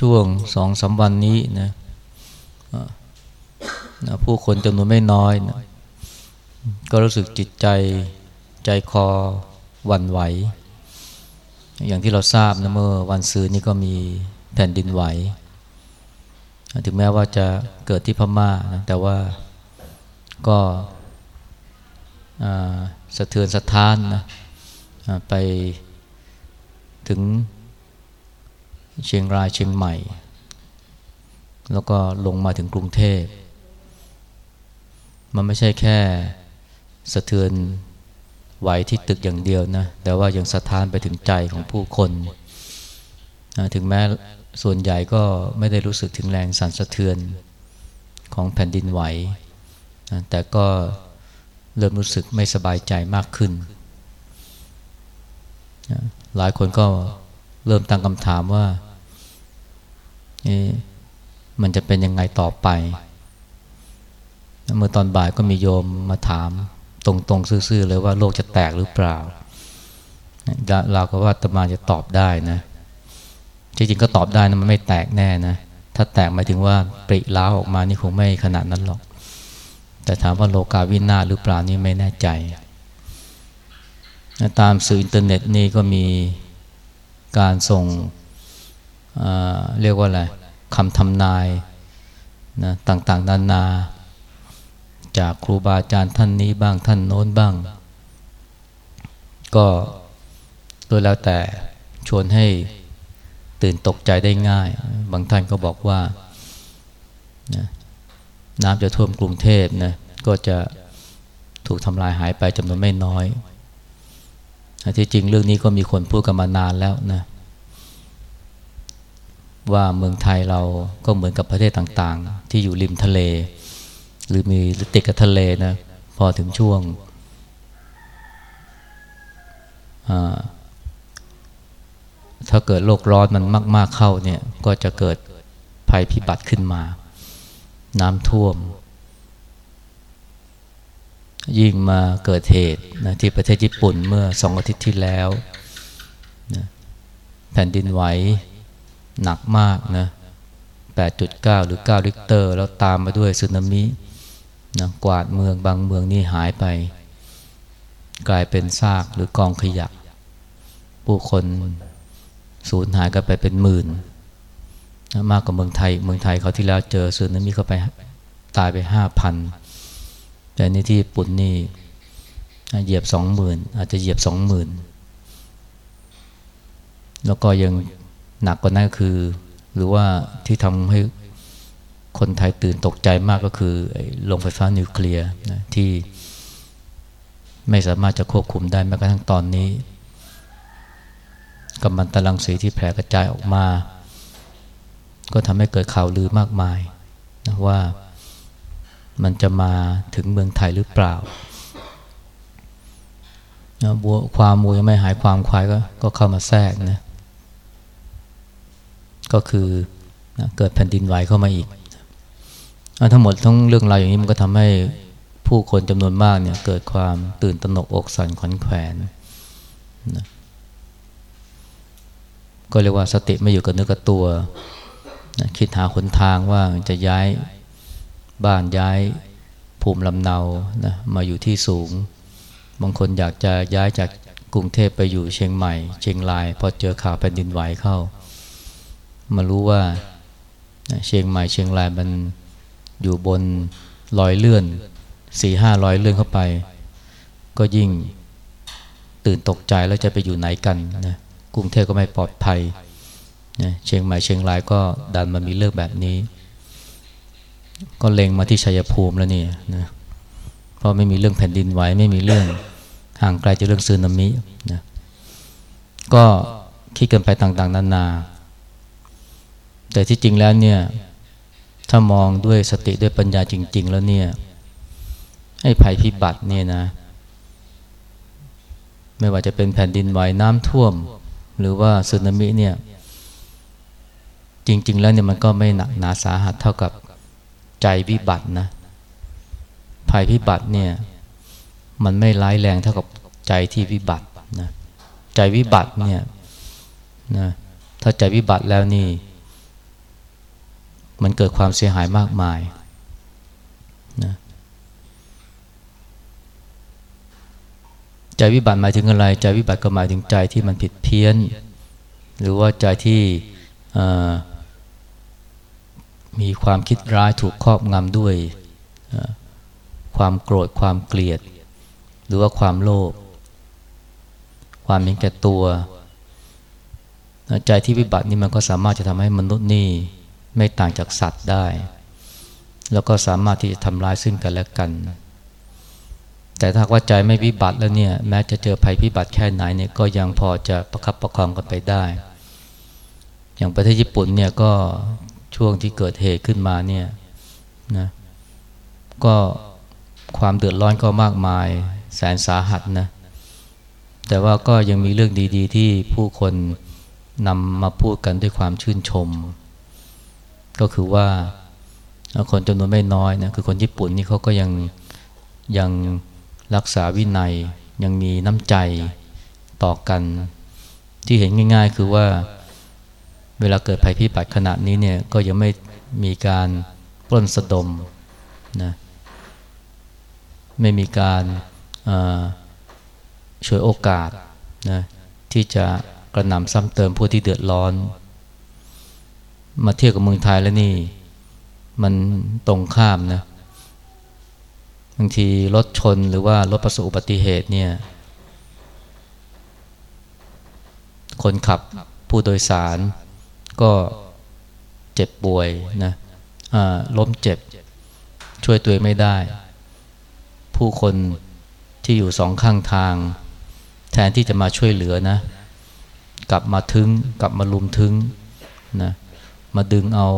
ช่วงสองสาวันนี้นะนะผู้คนจำนวนไม่น้อยนะก็รู้สึกจิตใจใจคอหวั่นไหว อย่างที่เราทราบนะเมื่อวันซืนนี้ก็มีแผ่นดินไหว ถึงแม้ว่าจะเกิดที่พม่านะแต่ว่าก็สะเทือนสะท้านนะไปถึง เชียงรายเชียงใหม่ แล้วก็ลงมาถึงกรุงเทพ มันไม่ใช่แค่สะเทือนไหวที่ตึกอย่างเดียวนะ แต่ว่ายังสะท้านไปถึงใจของผู้คนถึงแม้ส่วนใหญ่ก็ไม่ได้รู้สึกถึงแรงสั่นสะเทือนของแผ่นดินไหวแต่ก็เริ่มรู้สึกไม่สบายใจมากขึ้นหลายคนก็ เริ่มตั้งคำถามว่ามันจะเป็นยังไงต่อไป เมื่อตอนบ่ายก็มีโยมมาถาม ตรงๆซื่อๆเลยว่าโลกจะแตกหรือเปล่า เราก็ว่าตมาจะตอบได้นะ จริงๆก็ตอบได้นะมันไม่แตกแน่นะ ถ้าแตกหมายถึงว่าปริล้าออกมานี่คงไม่ขนาดนั้นหรอก แต่ถามว่าโลกาวินาหรือเปล่านี่ไม่แน่ใจ ตามสื่ออินเทอร์เน็ตนี่ก็มี การส่งเรียกว่าอะไรคำทำนายนะต่างๆนานา จากครูบาอาจารย์ท่านนี้บ้างท่านโน้นบ้าง ก็โดยแล้วแต่ชวนให้ตื่นตกใจได้ง่าย บางท่านก็บอกว่านะน้ำจะท่วมกรุงเทพนะก็จะถูกทำลายหายไปจำนวนไม่น้อย ที่จริงเรื่องนี้ก็มีคนพูดกันมานานแล้วนะ ว่าเมืองไทยเราก็เหมือนกับประเทศต่างๆ ที่อยู่ริมทะเล หรือมีติดกับทะเลนะ พอถึงช่วงถ้าเกิดโลกร้อนมันมาก ๆเข้าเนี่ยก็จะเกิดภัยพิบัติขึ้นมา น้ำท่วม ยิ่งมาเกิดเหตุนะที่ประเทศญี่ปุ่นเมื่อสองอาทิตย์ที่แล้วนะแผ่นดินไหวหนักมากนะ 8.9 หรือ 9 ริกเตอร์ แล้วตามมาด้วยสึนามินะกวาดเมืองบางเมืองนี่หายไป กลายเป็นซากหรือกองขยะ ผู้คนสูญหายกันไปเป็นหมื่นนะมากกว่าเมืองไทย เมืองไทยเขาที่แล้วเจอสึนามิเข้าไปตายไปห้าพัน แต่นี่ที่ญี่ปุ่นนี่เหยียบสองหมื่นอาจจะเหยียบสองหมื่นแล้วก็ยังหนักกว่านั้นก็คือ หรือว่าที่ทำให้คนไทยตื่นตกใจมากก็คือโรงไฟฟ้านิวเคลียร์นะที่ไม่สามารถจะควบคุมได้แม้กระทั่งตอนนี้กัมมันตรังสีที่แผ่กระจายออกมา ก็ทำให้เกิดข่าวลือมากมายนะว่า มันจะมาถึงเมืองไทยหรือเปล่าความมูยังไม่หายความควายก็ก็เข้ามาแทรกนะก็คือเกิดแผ่นดินไหวเข้ามาอีกทั้งหมดทั้งเรื่องราวอย่างนี้มันก็ทำให้ผู้คนจำนวนมากเนี่ยเกิดความตื่นตระหนกอกสั่นขวัญแขวนนะก็เรียกว่าสติไม่อยู่กับเนื้อกับตัวนะคิดหาคนทางว่าจะย้าย บ้านย้ายภูมิลำเนานะมาอยู่ที่สูง บางคนอยากจะย้ายจากกรุงเทพไปอยู่เชียงใหม่ เชียงรายพอเจอข่าวแผ่นดินไหวเข้า มารู้ว่าเชียงใหม่เชียงรายมันอยู่บนลอยเลื่อนสี่ห้าลอยเลื่อนเข้าไป ก็ยิ่งตื่นตกใจแล้วจะไปอยู่ไหนกันนะกรุงเทพก็ไม่ปลอดภัยนะเชียงใหม่เชียงรายก็ดันมามีเรื่องแบบนี้ ก็เล็งมาที่ชัยภูมิแล้วนี่นะเพราะไม่มีเรื่องแผ่นดินไหวไม่มีเรื่องห่างไกลจากเรื่องซึนามินะก็คิดกันไปต่างๆนานานา แต่ที่จริงแล้วเนี่ยถ้ามองด้วยสติด้วยปัญญาจริง ๆ แล้วเนี่ยให้ภัยพิบัติเนี่ยนะ ไม่ว่าจะเป็นแผ่นดินไหวน้ำท่วม หรือว่าสึนามิเนี่ยจริง ๆ แล้วเนี่ยมันก็ไม่หนักหนาสาหัสเท่ากับ ใจวิบัตินะภัยพิบัติเนี่ยมันไม่ร้ายแรงเท่ากับใจที่วิบัตินะใจวิบัติเนี่ยนะถ้าใจวิบัติแล้วนี่ มันเกิดความเสียหายมากมายนะใจวิบัติหมายถึงอะไร ใจวิบัติก็หมายถึงใจที่มันผิดเพี้ยน หรือว่าใจที่ มีความคิดร้ายถูกครอบงำด้วย ความโกรธความเกลียด หรือว่าความโลภความเห็นแก่ตัว ใจที่วิบัตินี่มันก็สามารถจะทำให้มนุษย์นี่ไม่ต่างจากสัตว์ได้ แล้วก็สามารถที่จะทำร้ายซึ่งกันและกัน แต่ถ้าว่าใจไม่วิบัติแล้วเนี่ยแม้จะเจอภัยพิบัติแค่ไหนเนี่ยก็ยังพอจะประคับประคองกันไปได้ อย่างประเทศญี่ปุ่นเนี่ยก็ ช่วงที่เกิดเหตุขึ้นมาเนี่ยนะก็ความเดือดร้อนก็มากมายแสนสาหัสนะแต่ว่าก็ยังมีเรื่องดีๆ ที่ผู้คนนำมาพูดกันด้วยความชื่นชม ก็คือว่าคนจำนวนไม่น้อยนะคือคนญี่ปุ่นนี่เขาก็ยังยังรักษาวินัยยังมีน้ำใจต่อกัน ที่เห็นง่าย ๆ คือว่า เวลาเกิดภัยพิบัติขนาดนี้เนี่ยก็ยังไม่มีการปล้นสะดมนะไม่มีการช่วยโอกาสนะที่จะกระหน่ำซ้ำเติมผู้ที่เดือดร้อน มาเทียบกับเมืองไทยแล้วนี่ มันตรงข้ามนะบางทีรถชนหรือว่ารถประสบอุบัติเหตุเนี่ย คนขับผู้โดยสาร ก็เจ็บป่วยนะล้มเจ็บ ช่วยตัวเองไม่ได้ ผู้คนที่อยู่สองข้างทาง แทนที่จะมาช่วยเหลือนะ กลับมาทึงกลับมาลุมทึงนะมาดึงเอา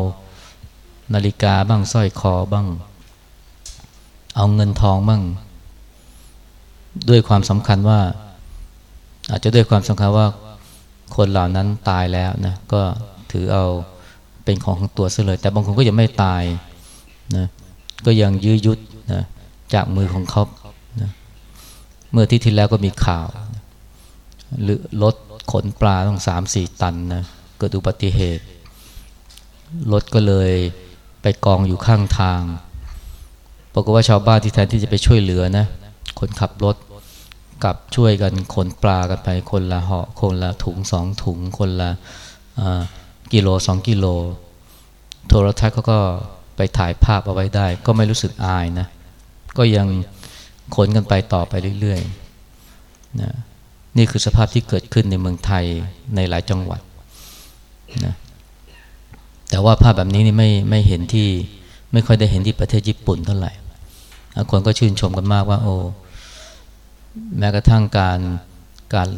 นาฬิกาบ้างสร้อยคอบ้าง เอาเงินทองบ้าง ด้วยความสำคัญว่า อาจจะด้วยความสำคัญว่าคนเหล่านั้นตายแล้วนะก็ ถือเอาเป็นของของตัวซะเลยแต่บางคนก็ยังไม่ตายนะก็ยังยื้อยุดนะจากมือของเขานะเมื่อที่ที่แล้วก็มีข่าวหรือรถขนปลาต้องสามสี่ตันนะเกิดอุบัติเหตุรถก็เลยไปกองอยู่ข้างทางปรากฏว่าชาวบ้านที่แทนที่จะไปช่วยเหลือนะคนขับรถกับช่วยกันขนปลากันไปคนละเหาะคนละถุงสองถุงคนละ กิโลสองกิโล โทรทัศน์เขาก็ไปถ่ายภาพเอาไว้ได้ ก็ไม่รู้สึกอายนะ ก็ยังขนกันไปต่อไปเรื่อยๆนะนี่คือสภาพที่เกิดขึ้นในเมืองไทยในหลายจังหวัดนะแต่ว่าภาพแบบนี้นี่ไม่ไม่เห็นที่ไม่ค่อยได้เห็นที่ประเทศญี่ปุ่นเท่าไหร่คนก็ชื่นชมกันมากว่า โอ้แม้กระทั่งการการ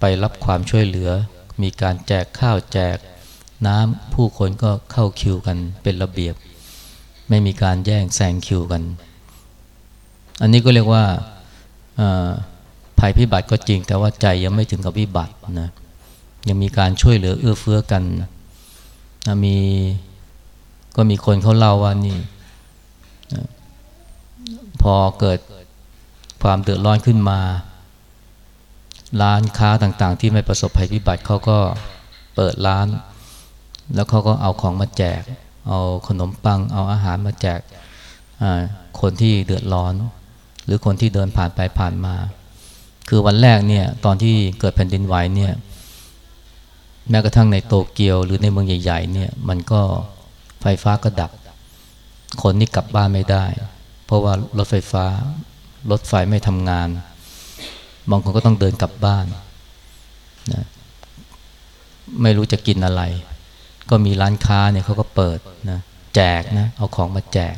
ไปรับความช่วยเหลือ มีการแจกข้าวแจก น้ำผู้คนก็เข้าคิวกันเป็นระเบียบ ไม่มีการแย่งแซงคิวกัน อันนี้ก็เรียกว่าภัยพิบัติก็จริง แต่ว่าใจยังไม่ถึงกับวิบัตินะยังมีการช่วยเหลือเอื้อเฟื้อกันนะมีก็มีคนเขาเล่าว่านี่พอเกิดความเดือดร้อนขึ้นมา ร้านค้าต่างๆ ที่ไม่ประสบภัยพิบัติเขาก็เปิดร้าน แล้วเขาก็เอาของมาแจก เอาขนมปัง เอาอาหารมาแจกคนที่เดือดร้อน หรือคนที่เดินผ่านไปผ่านมา คือวันแรกเนี่ยตอนที่เกิดแผ่นดินไหวเนี่ยแม้กระทั่งในโตเกียวหรือในเมืองใหญ่ๆเนี่ยมันก็ไฟฟ้าก็ดับ คนนี่กลับบ้านไม่ได้ เพราะว่ารถไฟฟ้ารถไฟไม่ทำงาน บางคนก็ต้องเดินกลับบ้านนะไม่รู้จะกินอะไร ก็มีร้านค้าเนี่ยเขาก็เปิดนะแจกนะเอาของมาแจก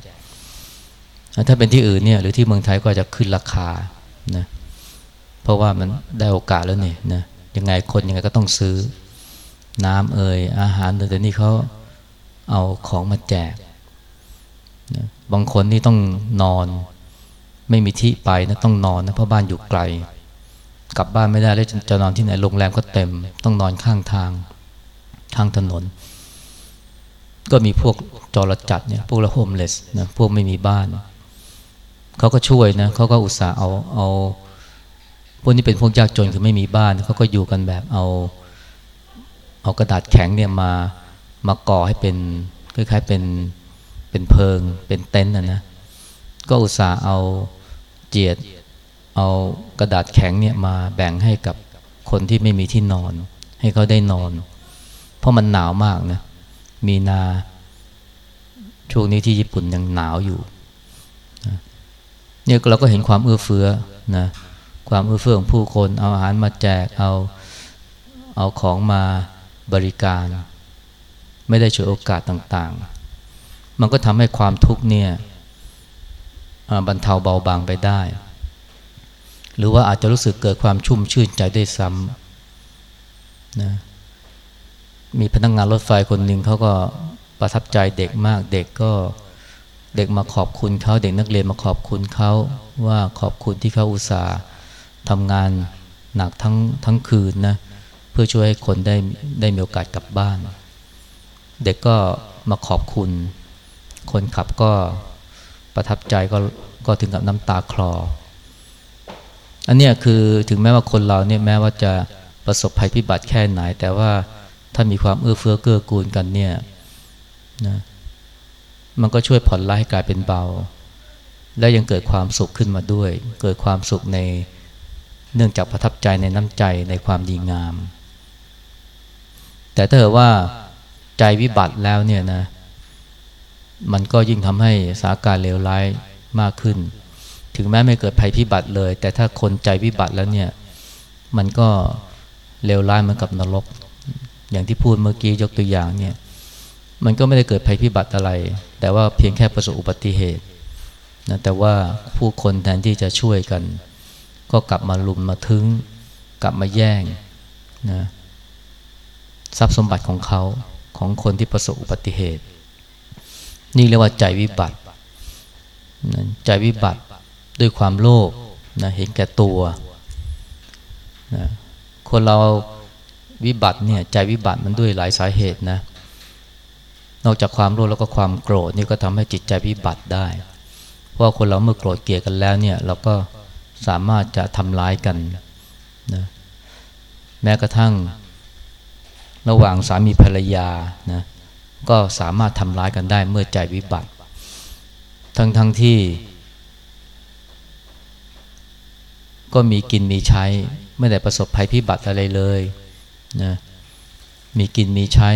ถ้าเป็นที่อื่นเนี่ยหรือที่เมืองไทยก็จะขึ้นราคานะเพราะว่ามันได้โอกาสแล้วเนี่ยนะยังไงคนยังไงก็ต้องซื้อน้ำเอ่ยอาหารแต่นี่เขาเอาของมาแจกนะบางคนนี่ต้องนอนไม่มีที่ไปนะต้องนอนนะเพราะบ้านอยู่ไกล กลับบ้านไม่ได้แล้วจะนอนที่ไหนโรงแรมก็เต็ม ต้องนอนข้างทาง ทางถนน ก็มีพวกจรจัดเนี่ยพวกละโฮมเลสนะพวกไม่มีบ้าน เขาก็ช่วยนะเขาก็อุตส่าห์เอาเอาพวกนี้เป็นพวกยากจนคือไม่มีบ้าน เขาก็อยู่กันแบบเอา เอากระดาษแข็งเนี่ยมามาก่อให้เป็นคล้ายๆเป็นเป็นเพิง เป็นเต็นท์นะนะก็อุตส่าห์เอาเจียด เอากระดาษแข็งเนี่ยมาแบ่งให้กับคนที่ไม่มีที่นอน ให้เขาได้นอน เพราะมันหนาวมากนะ มีนา ช่วงนี้ที่ญี่ปุ่นยังหนาวอยู่เนี่ยเราก็เห็นความเอื้อเฟื้อนะความเอื้อเฟื้อของผู้คนเอาอาหารมาแจกเอาเอาของมาบริการ ไม่ได้ช่วยโอกาสต่างๆ มันก็ทำให้ความทุกข์เนี่ยบรรเทาเบาบางไปได้ หรือว่าอาจจะรู้สึกเกิดความชุ่มชื่นใจได้ซ้ำนะ มีพนักงงานรถไฟคนหนึ่งเขาก็ประทับใจเด็กมากเด็กก็เด็กมาขอบคุณเขาเด็กนักเรียนมาขอบคุณเขาว่าขอบคุณที่เขาอุตส่าห์ทำงานหนักทั้งทั้งคืนนะเพื่อช่วยให้คนได้ได้มีโอกาสกลับบ้าน เด็กก็มาขอบคุณ คนขับก็ประทับใจก็ก็ถึงกับน้ำตาคลออันนี้คือถึงแม้ว่าคนเราเนี่ยแม้ว่าจะประสบภัยพิบัติแค่ไหน แต่ว่า ถ้ามีความเอื้อเฟื้อเกื้อกูลกันเนี่ยนะมันก็ช่วยผ่อนร้ายให้กลายเป็นเบา และยังเกิดความสุขขึ้นมาด้วย เกิดความสุขในเนื่องจากประทับใจในน้ำใจในความดีงาม แต่ถ้าเกิดว่าใจวิบัติแล้วเนี่ยนะ มันก็ยิ่งทำให้สาการเลวร้ายมากขึ้น ถึงแม้ไม่เกิดภัยพิบัติเลย แต่ถ้าคนใจวิบัติแล้วเนี่ย มันก็เลวร้ายเหมือนกับนรก อย่างที่พูดเมื่อกี้ยกตัวอย่างเนี่ยมันก็ไม่ได้เกิดภัยพิบัติอะไร แต่ว่าเพียงแค่ประสบอุบัติเหตุนะแต่ว่าผู้คนแทนที่จะช่วยกัน ก็กลับมาลุมมาทึงกลับมาแย่งนะทรัพย์สมบัติของเขาของคนที่ประสบอุบัติเหตุ นี่เรียกว่าใจวิบัตินะใจวิบัติด้วยความโลภนะเห็นแก่ตัวนะคนเรา วิบัติเนี่ยใจวิบัติมันด้วยหลายสาเหตุนะนอกจากความรู้แล้วก็ความโกรธนี่ก็ทำให้จิตใจวิบัติได้ เพราะคนเราเมื่อโกรธเกลียดกันแล้วเนี่ยเราก็สามารถจะทำร้ายกันนะแม้กระทั่งระหว่างสามีภรรยานะก็สามารถทำร้ายกันได้เมื่อใจวิบัติ ทั้งทั้งที่ ก็มีกินมีใช้ ไม่ได้ประสบภัยพิบัติอะไรเลย นะมีกินมีใช้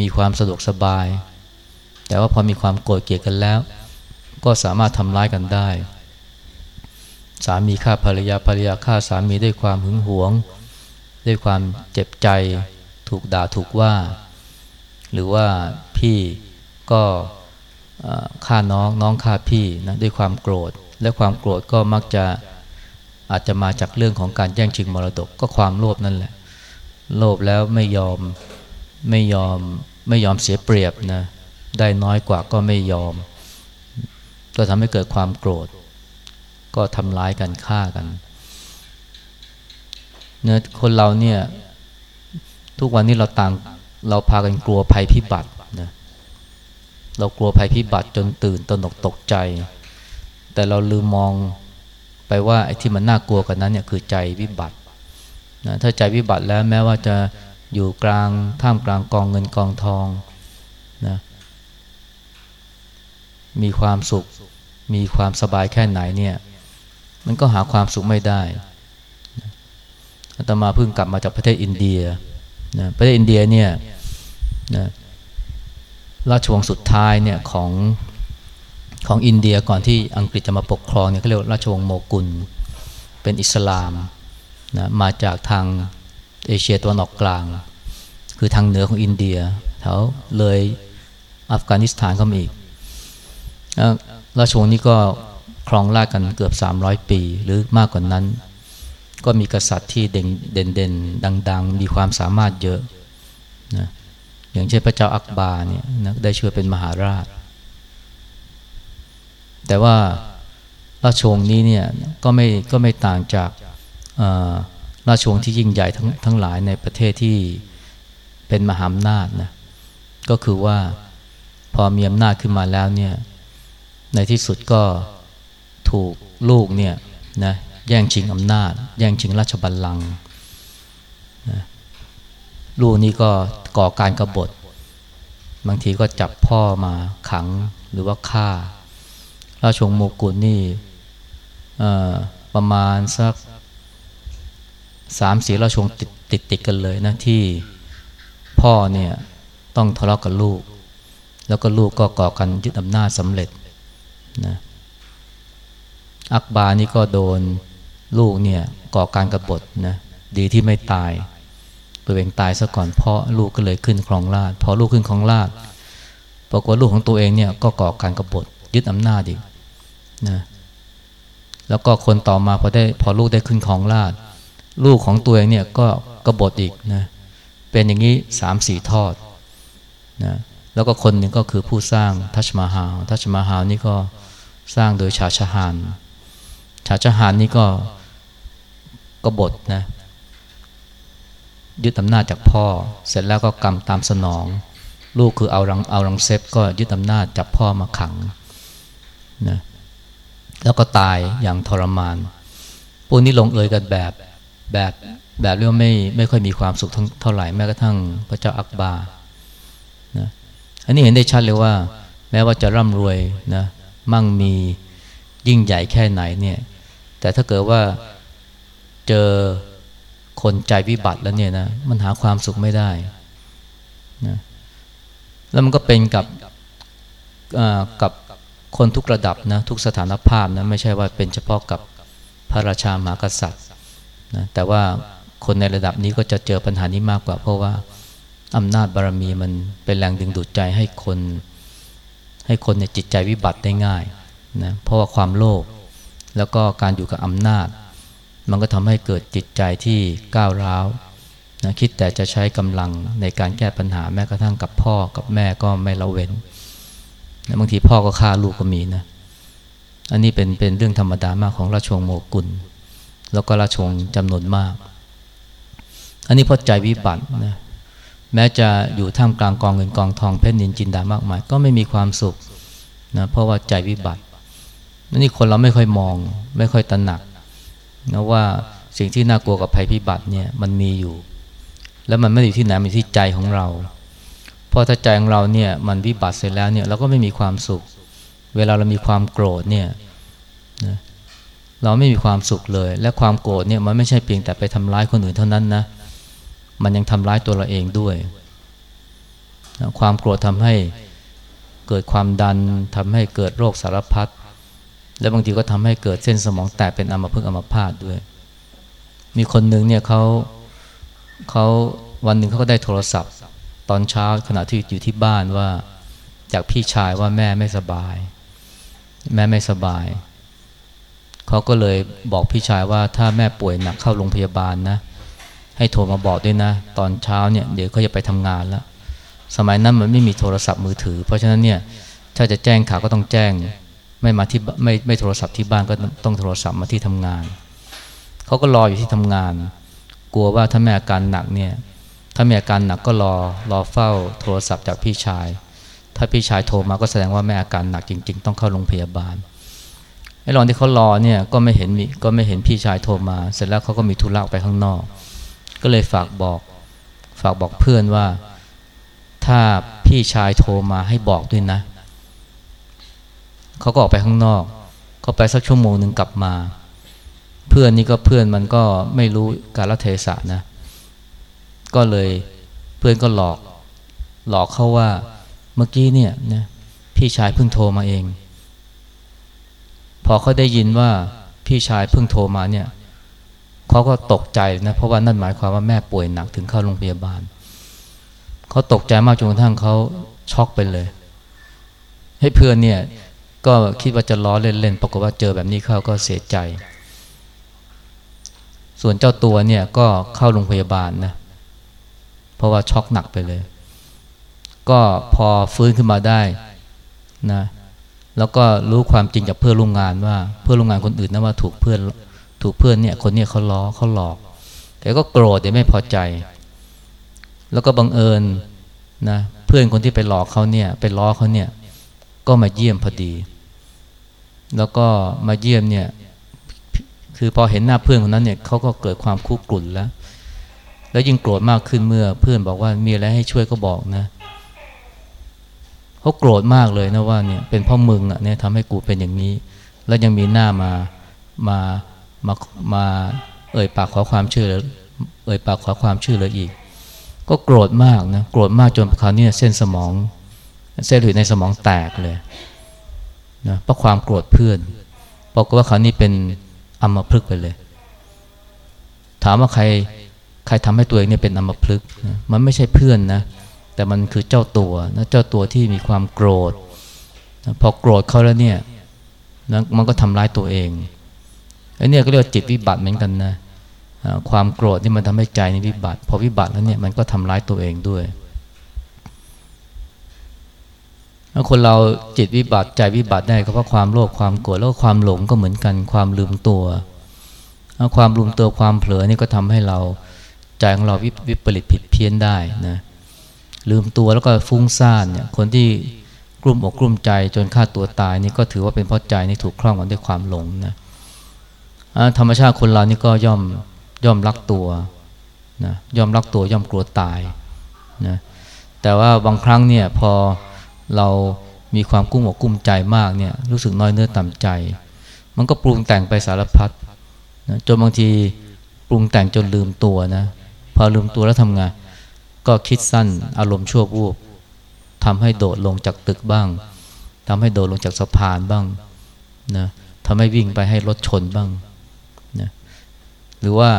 มีความสะดวกสบาย แต่ว่าพอมีความโกรธเกลียดกันแล้ว ก็สามารถทำร้ายกันได้ สามีฆ่าภรรยาภรรยาฆ่าสามีด้วยความหึงหวง ด้วยความเจ็บใจ ถูกด่าถูกว่า หรือว่าพี่ก็ฆ่าน้องน้องฆ่าพี่นะด้วยความโกรธ และความโกรธก็มักจะอาจจะมาจากเรื่องของการแย่งชิงมรดกก็ความโลภนั่นแหละ โลภแล้วไม่ยอมไม่ยอมไม่ยอมเสียเปรียบนะได้น้อยกว่าก็ไม่ยอม ก็ทำให้เกิดความโกรธ ก็ทำร้ายกันฆ่ากันเนื้อคนเราเนี่ยทุกวันนี้เราต่างเราพากันกลัวภัยพิบัตินะเรากลัวภัยพิบัติจนตื่นตระหนกตกใจ แต่เราลืมมองไปว่าไอ้ที่มันน่ากลัวกันนั้นเนี่ยคือใจวิบัติ นะถ้าใจวิบัติแล้วแม้ว่าจะอยู่กลางท่ามกลางกองเงินกองทองนะมีความสุข มีความสบายแค่ไหนเนี่ย มันก็หาความสุขไม่ได้อาตมาเพิ่งกลับมาจากประเทศอินเดียนะประเทศอินเดียเนี่ยนะราชวงศ์สุดท้ายเนี่ยของของอินเดียก่อนที่อังกฤษจะมาปกครองเนี่ยเขาเรียกราชวงศ์โมกุล เป็นอิสลาม นะมาจากทางเอเชียตะวันออกกลาง คือทางเหนือของอินเดียแถวเลยอัฟกานิสถานเข้ามาอีกราชวงศ์นี้ก็ครองราชกันเกือบ 300 ปีหรือมากกว่านั้น ก็มีกษัตริย์ที่เด่นเด่นเด่นดัง ๆ มีความสามารถเยอะนะอย่างเช่นพระเจ้าอักบาเนี่ยนะได้ช่วยเป็นมหาราช แต่ว่าราชวงศ์นี้เนี่ยก็ไม่ก็ไม่ต่างจาก ราชวงศ์ที่ยิ่งใหญ่ทั้งทั้งหลายในประเทศที่เป็นมหาอำนาจนะก็คือว่าพอมีอำนาจขึ้นมาแล้วเนี่ยในที่สุดก็ถูกลูกเนี่ยนะแย่งชิงอำนาจ แย่งชิงราชบัลลังก์นะลูกนี้ก็ก่อการกรบฏ บางทีก็จับพ่อมาขังหรือว่าฆ่า ราชวงศ์โมกุลนี่ประมาณสัก สามสีราชวงศ์ติดติดกันเลยนะที่พ่อเนี่ยต้องทะเลาะกับลูก แล้วก็ลูกก็ก่อกันยึดอำนาจสำเร็จนะอักบานี่ก็โดนลูกเนี่ยก่อการกรบฏนะดีที่ไม่ตาย ตัวเองตายซะก่อนเพราะลูกก็เลยขึ้นครองราชพอลูกขึ้นครองราชปรากฏลูกของตัวเองเนี่ยก็ก่อการกรบฏยึดอำนาจอีกนะแล้วก็คนต่อมาพอได้พอลูกได้ขึ้นครองราช ลูกของตัวเองเนี่ยก็กบฏอีกนะเป็นอย่างนี้สามสี่ทอดนะแล้วก็คนหนึ่งก็คือผู้สร้างทัชมาฮาลทัชมาฮาลนี่ก็สร้างโดยชาชาฮานชาชาฮานนี่ก็กบฏนะยึดอำนาจจากพ่อ เสร็จแล้วก็กรรมตามสนอง ลูกคือเอารังเอารังเซฟก็ยึดอำนาจจับพ่อมาขังนะแล้วก็ตายอย่างทรมานพวกนี้ลงเอยกันแบบ แบบแบบเรียกว่าไม่ไม่ค่อยมีความสุขเท่าไหร่แม้กระทั่งพระเจ้าอักบานะอันนี้เห็นได้ชัดเลยว่า แม้ว่าจะร่ำรวยนะมั่งมียิ่งใหญ่แค่ไหนเนี่ยแต่ถ้าเกิดว่าเจอคนใจวิบัติแล้วเนี่ยนะมันหาความสุขไม่ได้นะแล้วมันก็เป็นกับกับคนทุกระดับนะทุกสถานภาพนะไม่ใช่ว่าเป็นเฉพาะกับพระราชามหากษัตริย์ นะแต่ว่าคนในระดับนี้ก็จะเจอปัญหานี้มากกว่า เพราะว่าอำนาจบารมีมันเป็นแรงดึงดูดใจให้คน ให้คนในจิตใจวิบัติได้ง่ายนะเพราะว่าความโลภแล้วก็การอยู่กับอำนาจ มันก็ทำให้เกิดจิตใจที่ก้าวร้าวนะคิดแต่จะใช้กำลังในการแก้ปัญหาแม้กระทั่งกับพ่อกับแม่ก็ไม่ละเว้นนะบางทีพ่อก็ฆ่าลูกก็มีนะอันนี้เป็นเป็นเรื่องธรรมดามากของราชวงศ์โมกุล แล้วก็ราชวงศ์จำนวนมาก อันนี้เพราะใจวิบัตินะแม้จะอยู่ท่ามกลางกองเงินกองทองเพชรนินจินดามากมาย ก็ไม่มีความสุขนะเพราะว่าใจวิบัตินี่คนเราไม่ค่อยมอง ไม่ค่อยตระหนักนะว่าสิ่งที่น่ากลัวกับภัยพิบัติเนี่ยมันมีอยู่ แล้วมันไม่ได้อยู่ที่ไหนมันที่ใจของเราเพราะถ้าใจของเราเนี่ยมันวิบัติเสร็จแล้วเนี่ยเราก็ไม่มีความสุข เวลาเรามีความโกรธเนี่ยนะ เราไม่มีความสุขเลย และความโกรธเนี่ยมันไม่ใช่เพียงแต่ไปทำร้ายคนอื่นเท่านั้นนะ มันยังทำร้ายตัวเราเองด้วย ความโกรธทำให้เกิดความดันทำให้เกิดโรคสารพัดและบางทีก็ทำให้เกิดเส้นสมองแตกเป็นอัมพฤกษ์อัมพาตด้วย มีคนหนึ่งเนี่ยเขาเขาวันหนึ่งเขาก็ได้โทรศัพท์ ตอนเช้าขณะที่อยู่ที่บ้านว่า จากพี่ชายว่าแม่ไม่สบาย แม่ไม่สบาย เขาก็เลยบอกพี่ชายว่าถ้าแม่ป่วยหนักเข้าโรงพยาบาลนะ ให้โทรมาบอกด้วยนะ ตอนเช้าเนี่ยเดี๋ยวเขาจะไปทำงานแล้ว สมัยนั้นมันไม่มีโทรศัพท์มือถือ เพราะฉะนั้นเนี่ยถ้าจะแจ้งข่าวก็ต้องแจ้ง ไม่มาที่ไม่ไม่โทรศัพท์ที่บ้านก็ต้องโทรศัพท์มาที่ทำงานเขาก็รออยู่ที่ทำงาน กลัวว่าถ้าแม่อาการหนักเนี่ยถ้ามีอาการหนักก็รอรอเฝ้าโทรศัพท์จากพี่ชาย ถ้าพี่ชายโทรมาก็แสดงว่าแม่อาการหนักจริง ๆ ต้องเข้าโรงพยาบาล ไอ้รอนที่เขารอเนี่ยก็ไม่เห็นมีก็ไม่เห็นพี่ชายโทรมา เสร็จแล้วเขาก็มีธุระไปข้างนอก ก็เลยฝากบอกฝากบอกเพื่อนว่า ถ้าพี่ชายโทรมาให้บอกด้วยนะเขาก็ออกไปข้างนอกเขาไปสักชั่วโมงหนึ่งกลับมา เพื่อนนี่ก็เพื่อนมันก็ไม่รู้กาลเทศะนะ ก็เลยเพื่อนก็หลอก หลอกเขาว่าเมื่อกี้เนี่ยนะพี่ชายเพิ่งโทรมาเอง พอเขาได้ยินว่าพี่ชายเพิ่งโทรมาเนี่ยเขาก็ตกใจนะเพราะว่านั่นหมายความว่าแม่ป่วยหนักถึงเข้าโรงพยาบาลเขาตกใจมากจนกระทั่งเขาช็อกไปเลย ให้เพื่อนเนี่ยก็คิดว่าจะล้อเล่นๆปรากฏว่าเจอแบบนี้เขาก็เสียใจ ส่วนเจ้าตัวเนี่ยก็เข้าโรงพยาบาลนะเพราะว่าช็อกหนักไปเลย ก็พอฟื้นขึ้นมาได้นะ แล้วก็รู้ความจริงจากเพื่อนร่วมงานว่าเพื่อนร่วมงานคนอื่นนะว่าถูกเพื่อนถูกเพื่อนเนี่ยคนเนี้เขาล้อเขาหลอกแกก็โกรธแต่ไม่พอใจ แล้วก็บังเอิญนะเพื่อนคนที่ไปหลอกเขาเนี่ยไปล้อเขาเนี่ยก็มาเยี่ยมพอดี แล้วก็มาเยี่ยมเนี่ยคือพอเห็นหน้าเพื่อนคนนั้นเนี่ยเขาก็เกิดความคุกรุ่นแล้ว แล้วยิ่งโกรธมากขึ้นเมื่อเพื่อนบอกว่ามีอะไรให้ช่วยก็บอกนะ เขาโกรธมากเลยนะว่าเนี่ยเป็นพ่อมึงอะเนี่ยทำให้กูเป็นอย่างนี้ แล้วยังมีหน้ามามามามาเอ่ยปากขอความช่วยเหลือเอ่ยปากขอความช่วยเหลืออีก ก็โกรธมากนะโกรธมากจนคราวนี้เส้นสมอง เส้นหลือในสมองแตกเลยนะเพราะความโกรธเพื่อนบอกว่าคราวนี้เป็นอัมพฤกษ์ไปเลย ถามว่าใครใครทำให้ตัวเองเนี่ยเป็นอัมพฤกษ์นะมันไม่ใช่เพื่อนนะ แต่มันคือเจ้าตัวนะเจ้าตัวที่มีความโกรธพอโกรธเขาแล้วเนี่ยมันก็ทำร้ายตัวเองไอ้เนี่ยก็เรียกว่าจิตวิบัติเหมือนกันนะความโกรธที่มันทำให้ใจนี่วิบัติ พอวิบัติแล้วเนี่ยมันก็ทำร้ายตัวเองด้วยคนเราจิตวิบัติใจวิบัติได้ก็เพราะความโลภความโกรธแล้วความหลงก็เหมือนกันความลืมตัวความลืมตัวความเผลอนี่ก็ทำให้เราใจของเราวิวปริตผิดเพี้ยนได้นะ ลืมตัวแล้วก็ฟุ้งซ่านเนี่ยคนที่กลุ่มอกกลุ่มใจจนฆ่าตัวตายนี่ก็ถือว่าเป็นเพราะใจนี่ถูกครอบงำด้วยความหลงนะธรรมชาติคนเรานี่ก็ย่อมย่อมรักตัวนะย่อมรักตัวย่อมกลัวตายนะแต่ว่าบางครั้งเนี่ยพอเรามีความกุ้มอกกุ้มใจมากเนี่ยรู้สึกน้อยเนื้อต่ำใจ มันก็ปรุงแต่งไปสารพัดนะจนบางทีปรุงแต่งจนลืมตัวนะพอลืมตัวแล้วทำไง ก็คิดสั้นอารมณ์ชั่ววูบทำให้โดดลงจากตึกบ้างทำให้โดดลงจากสะพานบ้างนะทำให้วิ่งไปให้รถชนบ้างนะหรือว่า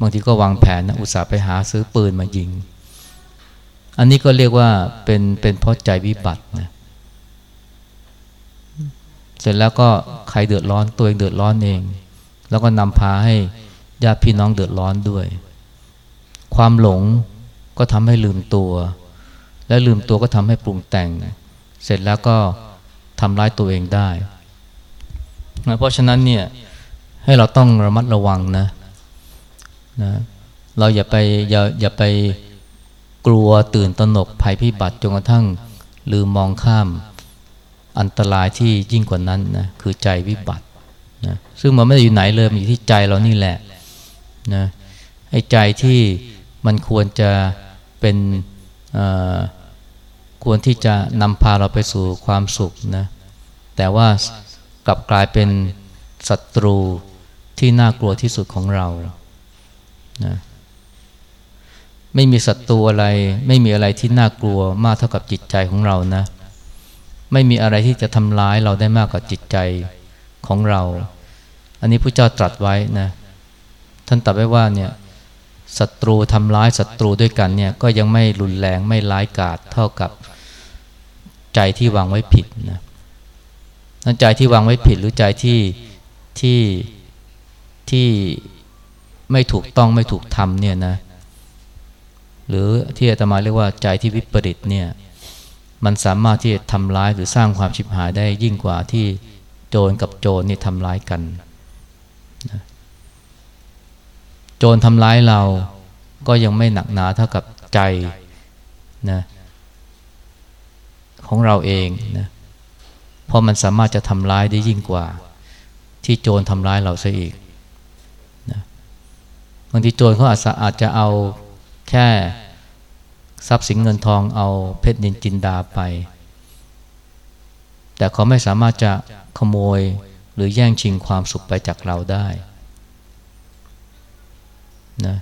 บางทีก็วางแผนนะอุตส่าห์ไปหาซื้อปืนมายิง อันนี้ก็เรียกว่าเป็นเป็นเพราะใจวิบัตินะเสร็จแล้วก็ใครเดือดร้อนตัวเองเดือดร้อนเอง แล้วก็นำพาให้ญาติพี่น้องเดือดร้อนด้วย ความหลง ก็ทำให้ลืมตัว และลืมตัวก็ทำให้ปรุงแต่ง เสร็จแล้วก็ทำร้ายตัวเองได้ เพราะฉะนั้นเนี่ยให้เราต้องระมัดระวังนะนะเราอย่าไปอย่าอย่าไปกลัวตื่นตระหนกภัยพิบัติจนกระทั่งลืมมองข้ามอันตรายที่ยิ่งกว่านั้นนะคือใจวิบัตินะซึ่งมันไม่ได้อยู่ไหนเลยมันอยู่ที่ใจเรานี่แหละนะไอ้ใจที่มันควรจะ เป็นควรที่จะนำพาเราไปสู่ความสุขนะแต่ว่ากลับกลายเป็นศัตรูที่น่ากลัวที่สุดของเรานะไม่มีศัตรูอะไร ไม่มีอะไรที่น่ากลัวมากเท่ากับจิตใจของเรานะ ไม่มีอะไรที่จะทำร้ายเราได้มากกว่าจิตใจของเรา อันนี้พระเจ้าตรัสไว้นะ ท่านตรัสไว้ว่าเนี่ย ศัตรูทำร้ายศัตรูด้วยกันเนี่ยก็ยังไม่รุนแรงไม่ร้ายกาจเท่ากับใจที่วางไว้ผิดนะนั่นใจที่วางไว้ผิดหรือใจที่ที่ที่ไม่ถูกต้องไม่ถูกทำเนี่ยนะหรือที่อาตมาเรียกว่าใจที่วิปริตเนี่ยมันสามารถที่จะทำร้ายหรือสร้างความชิบหายได้ยิ่งกว่าที่โจรกับโจรนี่ทำร้ายกันนะ โจรทำร้ายเราก็ยังไม่หนักหนาเท่ากับใจนะของเราเองนะเพราะมันสามารถจะทำร้ายได้ยิ่งกว่า ที่โจรทำร้ายเราซะอีกนะบางทีโจรเขาอาจอาจจะเอาแค่ทรัพย์สินเงินทองเอาเพชรนินจินดาไป แต่เขาไม่สามารถจะขโมยหรือแย่งชิงความสุขไปจากเราได้ นะ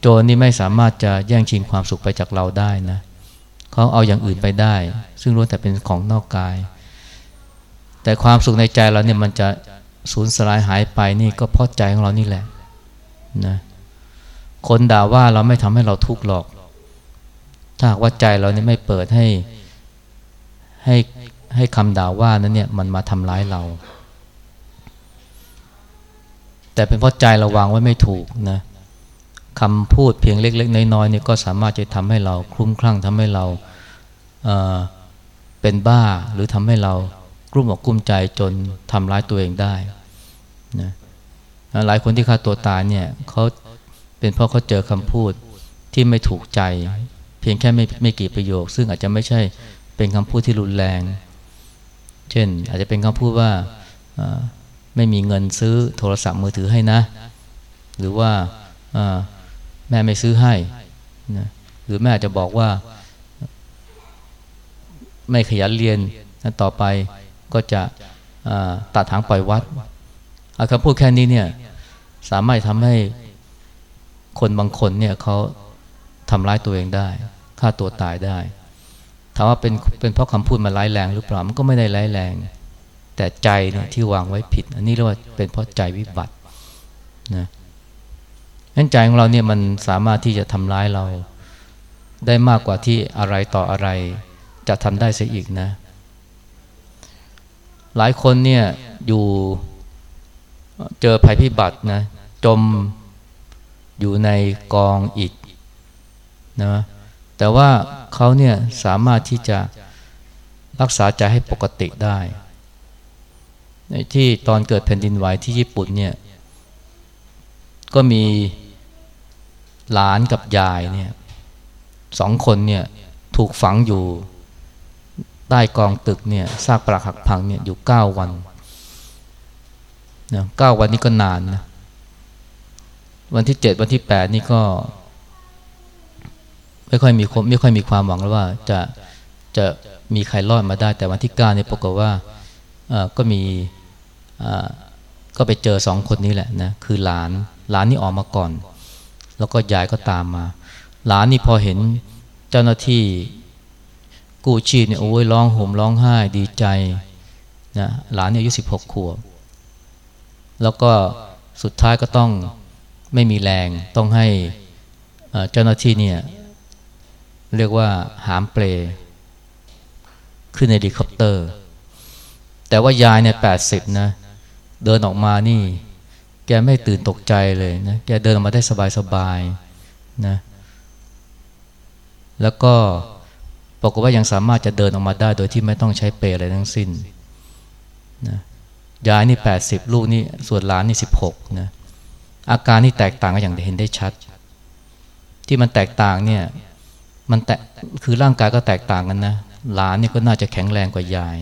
โจรนี่ไม่สามารถจะแย่งชิงความสุขไปจากเราได้นะเขาเอาอย่างอื่นไปได้ ซึ่งล้วนแต่เป็นของนอกกาย แต่ความสุขในใจเราเนี่ยมันจะสูญสลายหายไปนี่ก็เพราะใจของเรานี่แหละนะคนด่าว่าเราไม่ทำให้เราทุกข์หรอก ถ้าหากว่าใจเรานี่ไม่เปิดให้ให้ให้คำด่าว่านั้นเนี่ยมันมาทำร้ายเรา แต่เป็นเพราะใจเราวางไว้ไม่ถูกนะคำพูดเพียงเล็ก ๆ น้อยๆนี่ก็สามารถจะทำให้เราคลุ้มคลั่งทำให้เราเเป็นบ้าหรือทำให้เรากลุ้มอกกลุ้มใจจนทำร้ายตัวเองได้นะหลายคนที่ฆ่าตัวตายเนี่ยเขาเป็นเพราะเขาเจอคำพูดที่ไม่ถูกใจ เพียงแค่ไม่ไม่กี่ประโยค ซึ่งอาจจะไม่ใช่เป็นคำพูดที่รุนแรง เช่น อาจจะเป็นคำพูดว่า ไม่มีเงินซื้อโทรศัพท์มือถือให้นะ หรือว่าแม่ไม่ซื้อให้นะหรือแม่จะบอกว่า ไม่ขยันเรียนนะต่อไปก็จะตัดทางปล่อยวัดคำพูดแค่นี้เนี่ยสามารถทำให้คนบางคนเนี่ยเขาทำร้ายตัวเองได้ฆ่าตัวตายได้ถามว่าเป็นเป็นเพราะคำพูดมันร้ายแรงหรือเปล่ามันก็ไม่ได้ร้ายแรง แต่ใจเนี่ยที่วางไว้ผิด อันนี้เรียกว่าเป็นเพราะใจวิบัตินะนั้นใจของเราเนี่ยมันสามารถที่จะทำร้ายเรา ได้มากกว่าที่อะไรต่ออะไร จะทำได้เสียอีกนะ หลายคนเนี่ยอยู่เจอภัยพิบัตินะจมอยู่ในกองอิฐนะแต่ว่าเขาเนี่ยสามารถที่จะรักษาใจให้ปกติได้ ในที่ตอนเกิดแผ่นดินไหวที่ญี่ปุ่นเนี่ย ก็มีหลานกับยายเนี่ยสองคนเนี่ยถูกฝังอยู่ใต้กองตึกเนี่ยซากปรักหักพังเนี่ยอยู่เก้าวันนะเก้าวันนี้ก็นานนะวันที่เจ็ดวันที่แปดนี่ก็ ไม่ค่อยมีคไม่ค่อยมีความหวังแล้วว่าจะจะมีใครรอดมาได้ แต่วันที่เก้านี่ปรากฏว่าก็มี ก็ไปเจอสองคนนี้แหละนะคือหลานหลานนี่ออกมาก่อน แล้วก็ยายก็ตามมา หลานนี่พอเห็นเจ้าหน้าที่กู้ชีพเนี่ยโอ้ยร้องห่มร้องไห้ดีใจนะหลานเนี่ยอายุสิบหกขวบ แล้วก็สุดท้ายก็ต้องไม่มีแรงต้องให้เจ้าหน้าที่เนี่ยเรียกว่าหามเปลขึ้นในดีคอปเตอร์ แต่ว่ายายเนี่ยแปดสิบนะ เดินออกมานี่ แกไม่ตื่นตกใจเลยนะแกเดินออกมาได้สบายๆนะแล้วก็บอกว่ายังสามารถจะเดินออกมาได้ โดยที่ไม่ต้องใช้เปลอะไรทั้งสิ้นนะยายนี่แปดสิบลูกนี่ส่วนหลานนี่สิบหกนะอาการนี่แตกต่างกันอย่างเห็นได้ชัด ที่มันแตกต่างเนี่ยมันแตกคือร่างกายก็แตกต่างกันนะหลานนี่ก็น่าจะแข็งแรงกว่ายาย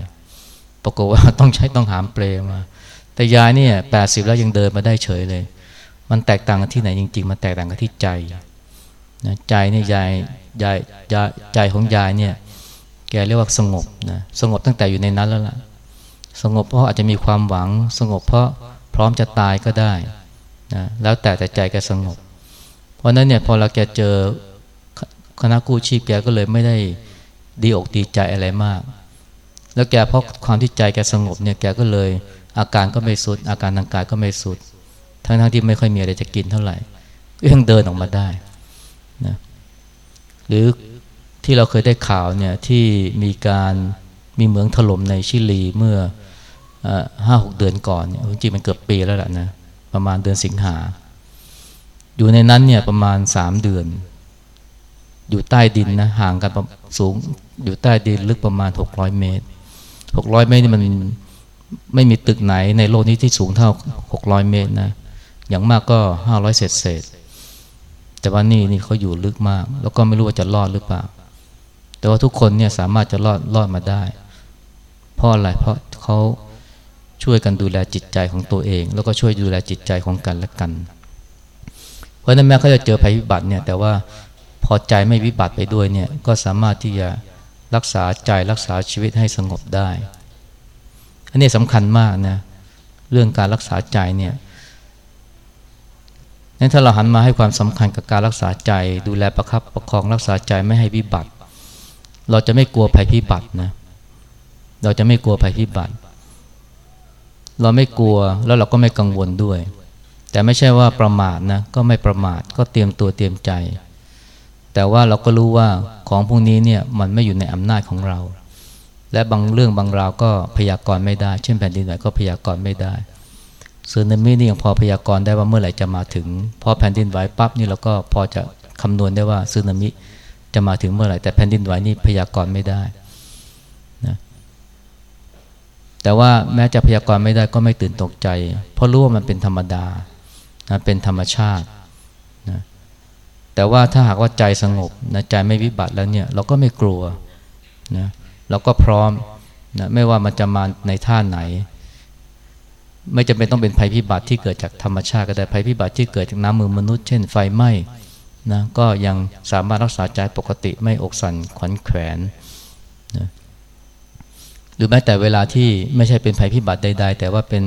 ปรากฏว่าต้องใช้ต้องหามเปลมา แต่ยายเนี่ยแปดสิบแล้วยังเดินมาได้เฉยเลย มันแตกต่างกันที่ไหนจริง ๆ มันแตกต่างกันที่ใจนะใจเนี่ยายยายใจของยายเนี่ย แกเรียกว่าสงบนะสงบตั้งแต่อยู่ในนั้นแล้วล่ะ สงบเพราะอาจจะมีความหวัง สงบเพราะพร้อมจะตายก็ได้นะแล้วแต่แต่ใจแกสงบ เพราะนั้นเนี่ยพอเราแกเจอคณะกู้ชีพแกก็เลยไม่ได้ดีอกดีใจอะไรมาก แล้วแกเพราะความที่ใจแกสงบเนี่ยแกก็เลยอาการก็ไม่สุด อาการทางกายก็ไม่สุด ทั้งทั้งที่ไม่ค่อยมีอะไรจะกินเท่าไหร่ก็ยังเดินออกมาได้นะหรือที่เราเคยได้ข่าวเนี่ยที่มีการมีเหมืองถล่มในชิลีเมื่อห้าหกเดือนก่อนเนี่ยจริงมันเกือบปีแล้วแหละนะประมาณเดือนสิงหา อยู่ในนั้นเนี่ยประมาณสามเดือน อยู่ใต้ดินนะห่างกันสูงอยู่ใต้ดินลึกประมาณหกร้อยเมตรหกร้อยเมตรนี่มัน ไม่มีตึกไหนในโลกนี้ที่สูงเท่าหกร้อยเมตรนะ อย่างมากก็ห้าร้อยเศษเศษ แต่ว่านี่นี่เขาอยู่ลึกมาก แล้วก็ไม่รู้ว่าจะรอดหรือเปล่า แต่ว่าทุกคนเนี่ยสามารถจะรอดรอดมาได้ เพราะอะไร เพราะเขาช่วยกันดูแลจิตใจของตัวเอง แล้วก็ช่วยดูแลจิตใจของกันและกัน เพราะนั้นแม้เขาจะเจอภัยพิบัติเนี่ย แต่ว่าพอใจไม่วิบัติไปด้วยเนี่ย ก็สามารถที่จะรักษาใจรักษาชีวิตให้สงบได้ อันนี้สำคัญมากนะเรื่องการรักษาใจเนี่ยนั้นถ้าเราหันมาให้ความสำคัญกับการรักษาใจ ดูแลประคับประคองรักษาใจไม่ให้วิบัติ เราจะไม่กลัวภัยพิบัตินะเราจะไม่กลัวภัยพิบัติ เราไม่กลัวแล้วเราก็ไม่กังวลด้วย แต่ไม่ใช่ว่าประมาทนะก็ไม่ประมาทก็เตรียมตัวเตรียมใจ แต่ว่าเราก็รู้ว่าของพวกนี้เนี่ยมันไม่อยู่ในอำนาจของเรา และบางเรื่องบางราวก็พยากรณ์ไม่ได้ เช่นแผ่นดินไหวก็พยากรณ์ไม่ได้ซึนามินี่ยังพอพยากรณ์ได้ว่าเมื่อไหร่จะมาถึง พอแผ่นดินไหวปั๊บนี่เราก็พอจะคำนวณได้ว่าซึนามิจะมาถึงเมื่อไหร่แต่แผ่นดินไหวนี่พยากรณ์ไม่ได้นะแต่ว่าแม้จะพยากรณ์ไม่ได้ก็ไม่ตื่นตกใจ เพราะรู้ว่ามันเป็นธรรมดานะเป็นธรรมชาตินะแต่ว่าถ้าหากว่าใจสงบนะใจไม่วิบัติแล้วเนี่ยเราก็ไม่กลัวนะเเราก็พร้อมนะไม่ว่ามันจะมาในท่าไหน ไม่จำเป็นต้องเป็นภัยพิบัติที่เกิดจากธรรมชาติก็ได้ภัยพิบัติที่เกิดจากน้ำมือมนุษย์เช่นไฟไหม้นะก็ยังสามารถรักษาใจปกติไม่อกสั่นขวัญแขวนนะหรือแม้แต่เวลาที่ไม่ใช่เป็นภัยพิบัติใด ๆ แต่ว่าเป็น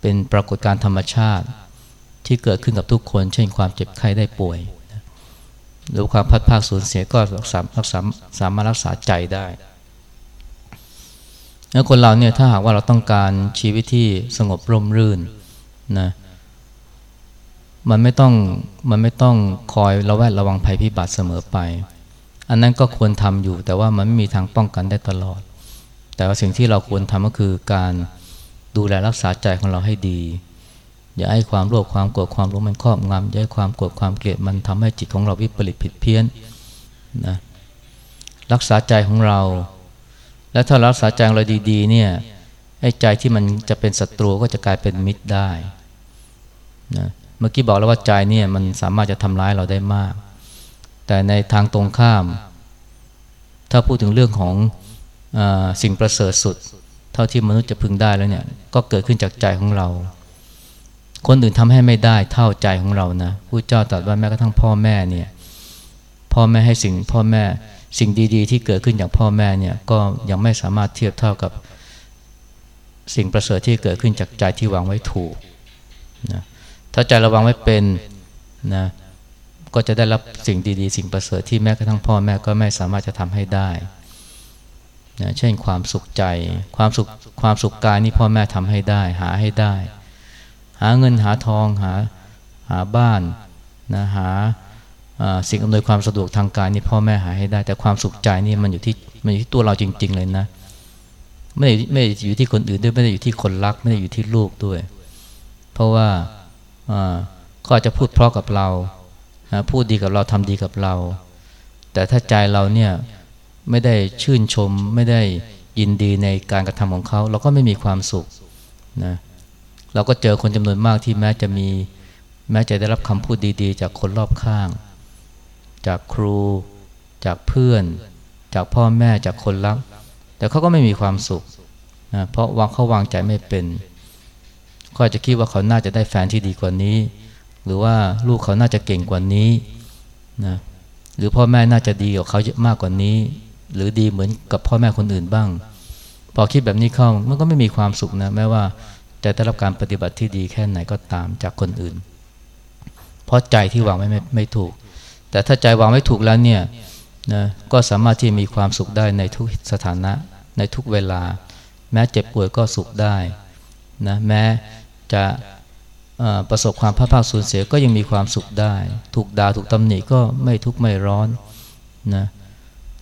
เป็นปรากฏการธรรมชาติที่เกิดขึ้นกับทุกคน เช่นความเจ็บไข้ได้ป่วย หรือความพัดภาคสูญเสียก็รักษารักษาสามารถรักษาใจได้ แล้วคนเราเนี่ยถ้าหากว่าเราต้องการชีวิตที่สงบร่มรื่นนะมันไม่ต้องมันไม่ต้องคอยระแวดระวังภัยพิบัติเสมอไป อันนั้นก็ควรทำอยู่ แต่ว่ามันไม่มีทางป้องกันได้ตลอด แต่ว่าสิ่งที่เราควรทำก็คือการดูแลรักษาใจของเราให้ดี อย่าให้ความโลภความโกรธความรู้มันครอบงำอย่าให้ความโกรธความเกลียดมันทำให้จิตของเราวิปริตผิดเพี้ยนนะรักษาใจของเรา และถ้ารักษาใจเราดีๆเนี่ยไอ้ใจที่มันจะเป็นศัตรูก็จะกลายเป็นมิตรได้นะเมื่อกี้บอกแล้วว่าใจเนี่ยมันสามารถจะทำร้ายเราได้มาก แต่ในทางตรงข้าม ถ้าพูดถึงเรื่องของอสิ่งประเสริฐสุด เท่าที่มนุษย์จะพึงได้แล้วเนี่ยก็เกิดขึ้นจากใจของเรา คนอื่นทำให้ไม่ได้เท่าใจของเรานะผู้เจ้าตรัสว่าแม้กระทั่งพ่อแม่เนี่ยพ่อแม่ให้สิ่งพ่อแม่ สิ่งดีๆ ที่เกิดขึ้นจากพ่อแม่เนี่ยก็ยังไม่สามารถเทียบเท่ากับสิ่งประเสริฐที่เกิดขึ้นจากใจที่วางไว้ถูกนะถ้าใจระวังไว้เป็นนะก็จะได้รับสิ่งดีๆ สิ่งประเสริฐที่แม้กระทั่งพ่อแม่ก็ไม่สามารถจะทำให้ได้นะเช่นความสุขใจความสุขความสุขกายนี่พ่อแม่ทำให้ได้ หาให้ได้ หาเงินหาทองหาหาบ้านนะหา สิ่งอำนวยความสะดวกทางกายนี่พ่อแม่หาให้ได้ แต่ความสุขใจนี่มันอยู่ที่มันอยู่ที่ตัวเราจริง ๆ เลยนะไม่ไม่อยู่ที่คนอื่นด้วยไม่ได้อยู่ที่คนรัก ไม่ได้อยู่ที่ลูกด้วย เพราะว่าก็อาจจะพูดเพราะกับเราพูดดีกับเราทำดีกับเรา แต่ถ้าใจเราเนี่ยไม่ได้ชื่นชมไม่ได้ยินดีในการกระทำของเขา เราก็ไม่มีความสุขนะเราก็เจอคนจำนวนมากที่แม้จะมีแม้จะได้รับคำพูดดี ๆ จากคนรอบข้าง จากครู จากเพื่อน จากพ่อแม่จากคนรัก แต่เขาก็ไม่มีความสุขนะเพราะวางเขาวางใจไม่เป็นก็อาจจะคิดว่าเขาน่าจะได้แฟนที่ดีกว่านี้ หรือว่าลูกเขาน่าจะเก่งกว่านี้นะหรือพ่อแม่น่าจะดีกว่าเขาเยอะมากกว่านี้ หรือดีเหมือนกับพ่อแม่คนอื่นบ้าง พอคิดแบบนี้เข้ามันก็ไม่มีความสุขนะแม้ว่าจะได้รับการปฏิบัติที่ดีแค่ไหนก็ตามจากคนอื่น เพราะใจที่วางไม่ไม่ไม่ถูก แต่ถ้าใจวางไม่ถูกแล้วเนี่ยนะก็สามารถที่มีความสุขได้ในทุกสถานะ ในทุกเวลา แม้เจ็บป่วยก็สุขได้นะแม้จะประสบความพลาดพลาดสูญเสียก็ยังมีความสุขได้ ถูกด่าถูกตำหนิก็ไม่ทุกข์ไม่ร้อนนะ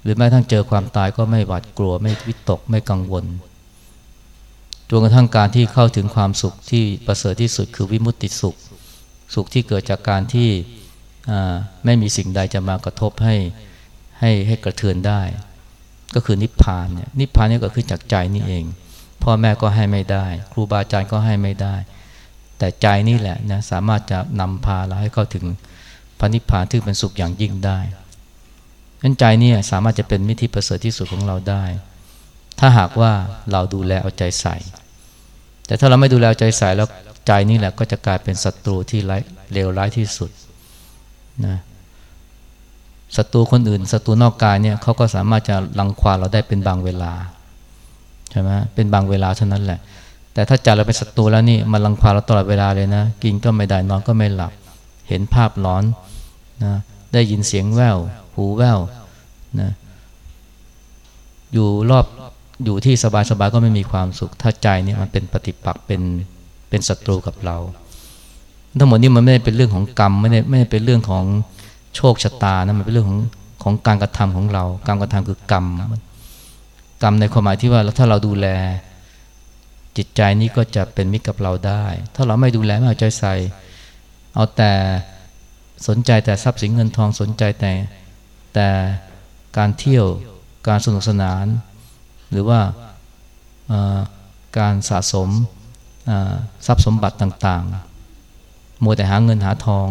หรือแม้ทั้งเจอความตายก็ไม่หวาดกลัวไม่วิตกไม่กังวลจนกระทั่งการที่เข้าถึงความสุขที่ประเสริฐที่สุดคือวิมุตติสุข สุขที่เกิดจากการที่ ไม่มีสิ่งใดจะมากระทบให้ให้ให้กระเทือนได้ ก็คือนิพพานเนี่ยนิพพานนี่ก็คือจากใจนี่เอง พ่อแม่ก็ให้ไม่ได้ ครูบาอาจารย์ก็ให้ไม่ได้ แต่ใจนี่แหละนะสามารถจะนำพาเราให้เข้าถึงพระนิพพานที่เป็นสุขอย่างยิ่งได้นั้นใจนี่สามารถจะเป็นมิตรที่ประเสริฐที่สุดของเราได้ ถ้าหากว่าเราดูแลเอาใจใส่ แต่ถ้าเราไม่ดูแลใจใส่แล้วใจนี่แหละก็จะกลายเป็นศัตรูที่เลวร้ายที่สุด นะศัตรูคนอื่นศัตรูนอกกายเนี่ยเขาก็สามารถจะรังควาเราได้เป็นบางเวลาใช่ไหมเป็นบางเวลาเท่านั้นแหละ แต่ถ้าใจเราเป็นศัตรูแล้วนี่มันลังควาเราตลอดเวลาเลยนะ กินก็ไม่ได้นอนก็ไม่หลับ เห็นภาพหลอนนะได้ยินเสียงแววหูแววนะอยู่รอบอยู่ที่สบายๆก็ไม่มีความสุข ถ้าใจนี่มันเป็นปฏิปักษ์เป็นเป็นศัตรูกับเรา ทั้งหมดนี้มันไม่ได้เป็นเรื่องของกรรมไม่ได้ไม่ได้เป็นเรื่องของโชคชะตานะมันเป็นเรื่องของของการกระทำของเรา การกระทำคือกรรม กรรมในความหมายที่ว่าถ้าเราดูแล จิตใจนี้ก็จะเป็นมิตรกับเราได้ ถ้าเราไม่ดูแลไม่เอาใจใส่ เอาแต่สนใจแต่ทรัพย์สินเงินทองสนใจแต่ แต่การเที่ยวการสนุกสนาน หรือว่าการสะสมทรัพย์สมบัติต่างๆ มัวแต่หาเงินหาทอง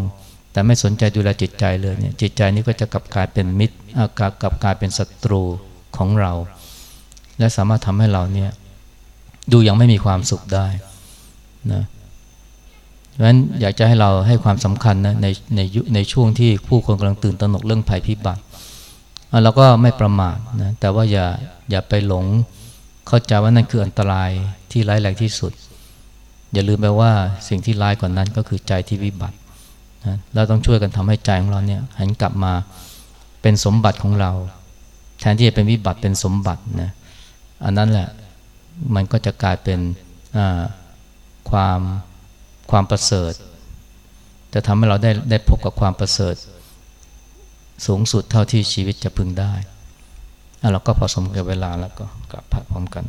แต่ไม่สนใจดูแลจิตใจเลยเนี่ยจิตใจนี้ก็จะกลับกลายเป็นมิตรกลับกลายเป็นศัตรูของเรา และสามารถทำให้เราเนี่ยดูยังไม่มีความสุขได้นะเพราะฉะนั้นอยากจะให้เราให้ความสำคัญนะในในยุในช่วงที่ผู้คนกำลังตื่นตระหนกเรื่องภัยพิบัติเราก็ไม่ประมาทนะแต่ว่าอย่าอย่าไปหลงเข้าใจว่านั่นคืออันตรายที่ร้ายแรงที่สุด อย่าลืมไปว่าสิ่งที่ร้ายกว่านั้นก็คือใจที่วิบัตินะเราต้องช่วยกันทำให้ใจของเราเนี่ยหันกลับมาเป็นสมบัติของเรา แทนที่จะเป็นวิบัติเป็นสมบัตินะอันนั้นแหละมันก็จะกลายเป็นความความประเสริฐ จะทำให้เราได้ได้พบกับความประเสริฐ สูงสุดเท่าที่ชีวิตจะพึงได้เราก็พอสมกับเวลาแล้วก็กลับพร้อมกัน